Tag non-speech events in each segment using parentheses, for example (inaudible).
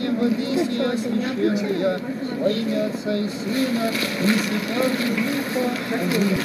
Господи, моли сия священная, во имя Отца и Сына, и Святого Духа. Аминь.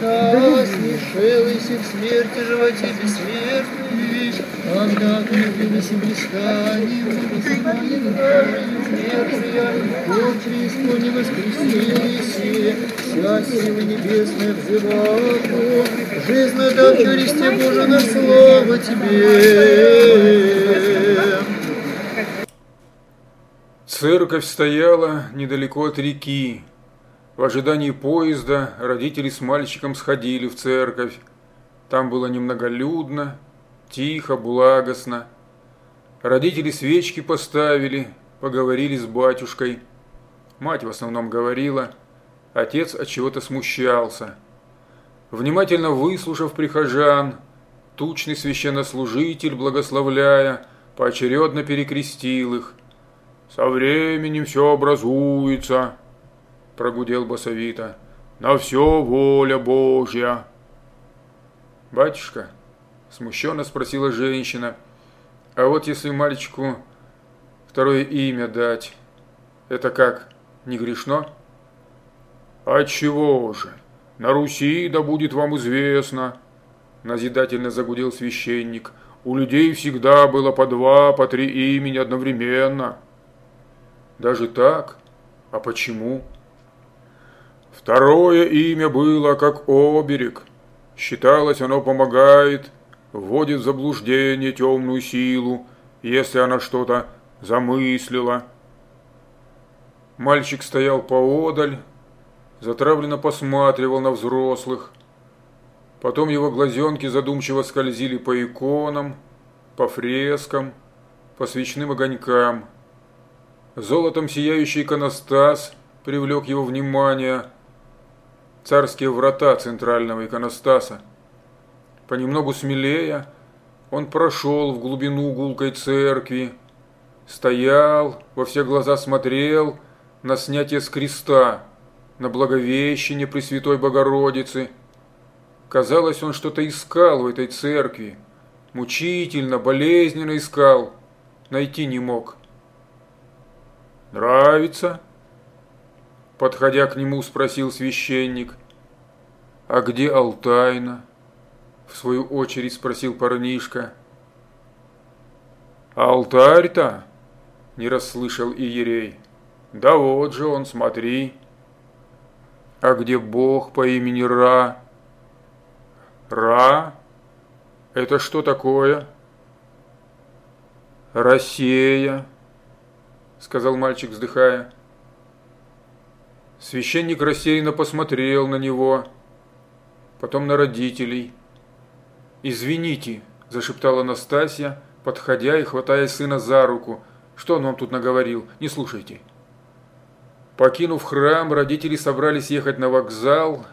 Когда смешилась и в смерти животе бессмертной, когда ты любилась и блистание, умершая, вот Христу не воскресились, счастье небесное взываку, жизнь надав Христе Боже на слово Тебе. Церковь стояла недалеко от реки. В ожидании поезда родители с мальчиком сходили в церковь. Там было немноголюдно, тихо, благостно. Родители свечки поставили, поговорили с батюшкой. Мать в основном говорила, отец от чего-то смущался. Внимательно выслушав прихожан, тучный священнослужитель, благословляя, поочередно перекрестил их. «Со временем все образуется», – прогудел басовито, – «на все воля Божья». «Батюшка?» – смущенно спросила женщина. «А вот если мальчику второе имя дать, это как, не грешно?» «А чего же? На Руси, да будет вам известно», – назидательно загудел священник. «У людей всегда было по два, по три имени одновременно». «Даже так? А почему?» Второе имя было как оберег. Считалось, оно помогает, вводит в заблуждение темную силу, если она что-то замыслила. Мальчик стоял поодаль, затравленно посматривал на взрослых. Потом его глазенки задумчиво скользили по иконам, по фрескам, по свечным огонькам. Золотом сияющий иконостас привлек его внимание – царские врата центрального иконостаса. Понемногу смелее он прошел в глубину гулкой церкви, стоял, во все глаза смотрел на снятие с креста, на благовещение Пресвятой Богородицы. Казалось, он что-то искал в этой церкви, мучительно, болезненно искал, найти не мог. «Нравится?» Подходя к нему, спросил священник. «А где Алтайна?» В свою очередь спросил парнишка. «Алтарь-то?» Не расслышал Иерей. «Да вот же он, смотри». «А где Бог по имени Ра?» «Ра? Это что такое?» «Россия», — сказал мальчик, вздыхая. Священник растерянно посмотрел на него, потом на родителей. «Извините», – зашептала Настасья, подходя и хватая сына за руку. «Что он вам тут наговорил? Не слушайте». Покинув храм, родители собрались ехать на вокзал,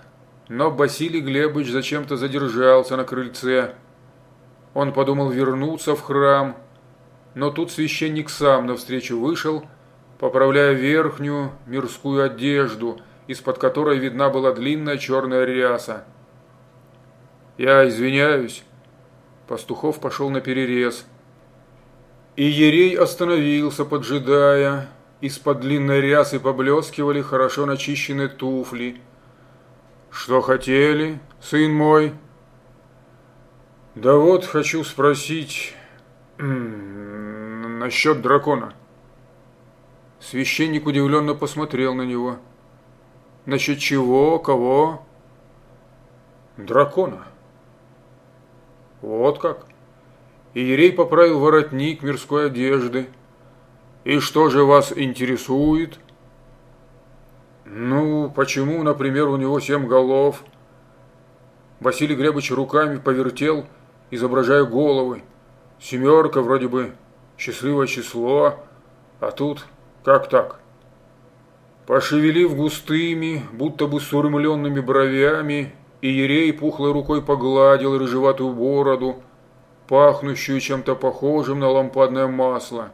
но Василий Глебович зачем-то задержался на крыльце. Он подумал вернуться в храм, но тут священник сам навстречу вышел – поправляя верхнюю мирскую одежду, из-под которой видна была длинная черная ряса. «Я извиняюсь». Пастухов пошел на перерез. И Ерей остановился, поджидая. Из-под длинной рясы поблескивали хорошо начищенные туфли. «Что хотели, сын мой?» «Да вот, хочу спросить (clears throat) насчет дракона». Священник удивленно посмотрел на него. Насчет чего? Кого? Дракона. Вот как. Иерей поправил воротник мирской одежды. И что же вас интересует? Ну, почему, например, у него семь голов? Василий Глебович руками повертел, изображая головы. Семерка вроде бы счастливое число, а тут как так? Пошевелив густыми, будто бы сурмленными бровями, Иерей пухлой рукой погладил рыжеватую бороду, пахнущую чем-то похожим на лампадное масло.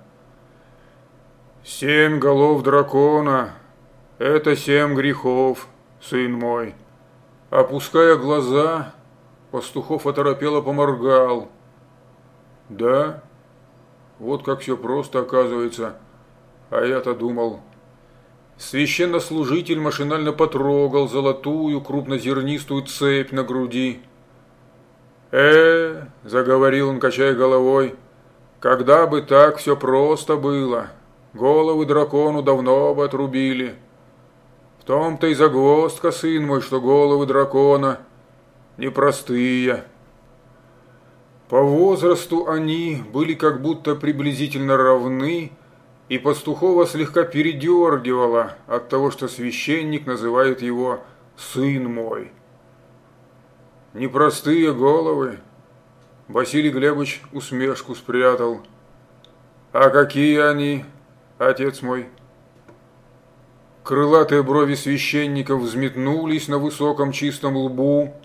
«Семь голов дракона – это семь грехов, сын мой». Опуская глаза, Пастухов оторопело поморгал. «Да? Вот как все просто оказывается». А я-то думал, Священнослужитель машинально потрогал золотую крупнозернистую цепь на груди. «Э, — заговорил он, качая головой, — когда бы так все просто было, головы дракону давно бы отрубили. В том-то и загвоздка, сын мой, что головы дракона непростые». По возрасту они были как будто приблизительно равны, и Пастухова слегка передергивала от того, что священник называет его «сын мой». Непростые головы. Василий Глебович усмешку спрятал. А какие они, отец мой? Крылатые брови священника взметнулись на высоком чистом лбу,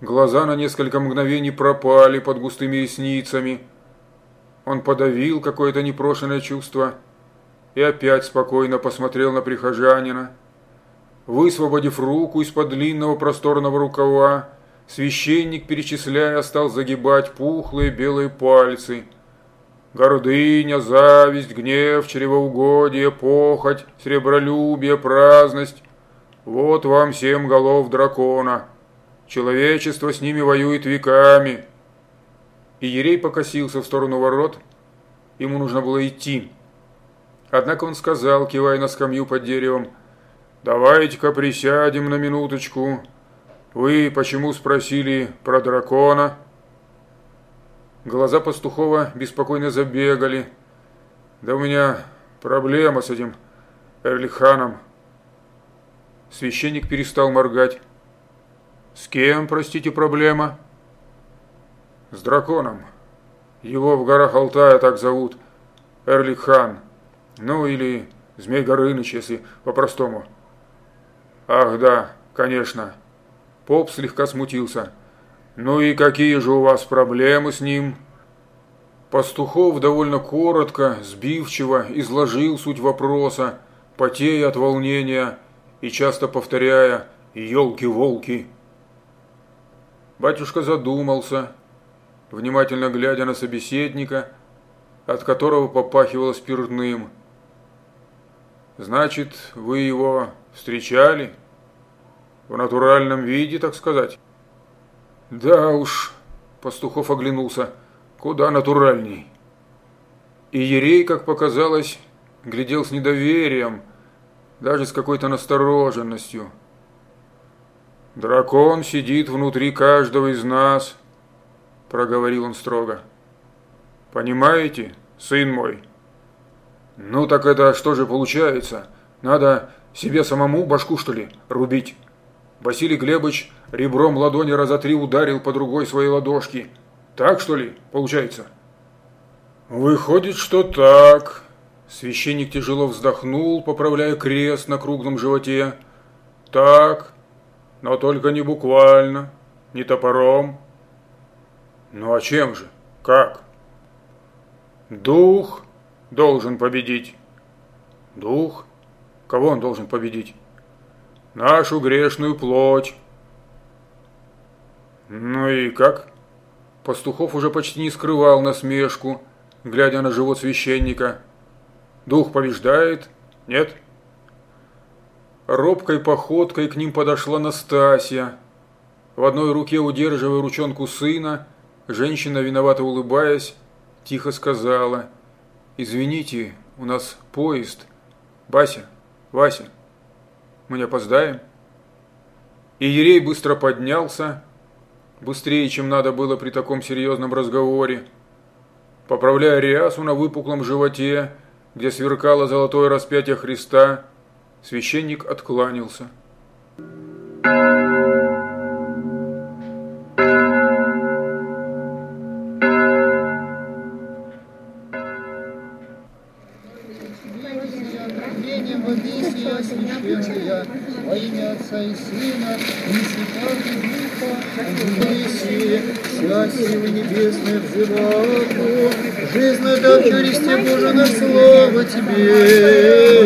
глаза на несколько мгновений пропали под густыми ресницами. Он подавил какое-то непрошенное чувство – и опять спокойно посмотрел на прихожанина. Высвободив руку из-под длинного просторного рукава, священник, перечисляя, стал загибать пухлые белые пальцы. Гордыня, зависть, гнев, чревоугодие, похоть, сребролюбие, праздность. Вот вам семь голов дракона. Человечество с ними воюет веками. И Ерей покосился в сторону ворот. Ему нужно было идти. Однако он сказал, кивая на скамью под деревом, «Давайте-ка присядем на минуточку. Вы почему спросили про дракона?» Глаза Пастухова беспокойно забегали. «Да у меня проблема с этим Эрлиханом». Священник перестал моргать. «С кем, простите, проблема?» «С драконом. Его в горах Алтая так зовут. Эрлихан». Ну, или Змей Горыныч, если по-простому. Ах, да, конечно. Поп слегка смутился. Ну и какие же у вас проблемы с ним? Пастухов довольно коротко, сбивчиво изложил суть вопроса, потея от волнения и часто повторяя «елки-волки». Батюшка задумался, внимательно глядя на собеседника, от которого попахивало спиртным – Значит, вы его встречали? В натуральном виде, так сказать? Да уж, Пастухов оглянулся. Куда натуральней? И Ерей, как показалось, глядел с недоверием, даже с какой-то настороженностью. «Дракон сидит внутри каждого из нас», – проговорил он строго. «Понимаете, сын мой?» «Ну так это что же получается? Надо себе самому башку, что ли, рубить?» Василий Глебович ребром ладони раза три ударил по другой своей ладошки. «Так, что ли, получается?» «Выходит, что так». Священник тяжело вздохнул, поправляя крест на круглом животе. «Так, но только не буквально, не топором». «Ну а чем же? Как?» «Дух должен победить. Дух? Кого он должен победить? Нашу грешную плоть. Ну и как? Пастухов уже почти не скрывал насмешку, глядя на живот священника. Дух побеждает? Нет? Робкой походкой к ним подошла Настасья. В одной руке, удерживая ручонку сына, женщина, виновато улыбаясь, тихо сказала – «Извините, у нас поезд. Бася, Вася, мы не опоздаем?» И Ерей быстро поднялся, быстрее, чем надо было при таком серьезном разговоре. Поправляя рясу на выпуклом животе, где сверкало золотое распятие Христа, священник откланялся. во имя Отца и Сына и Святого Духа, Моисея, вся сила небесная взываку, жизнь да Христе Боже, на слава Тебе.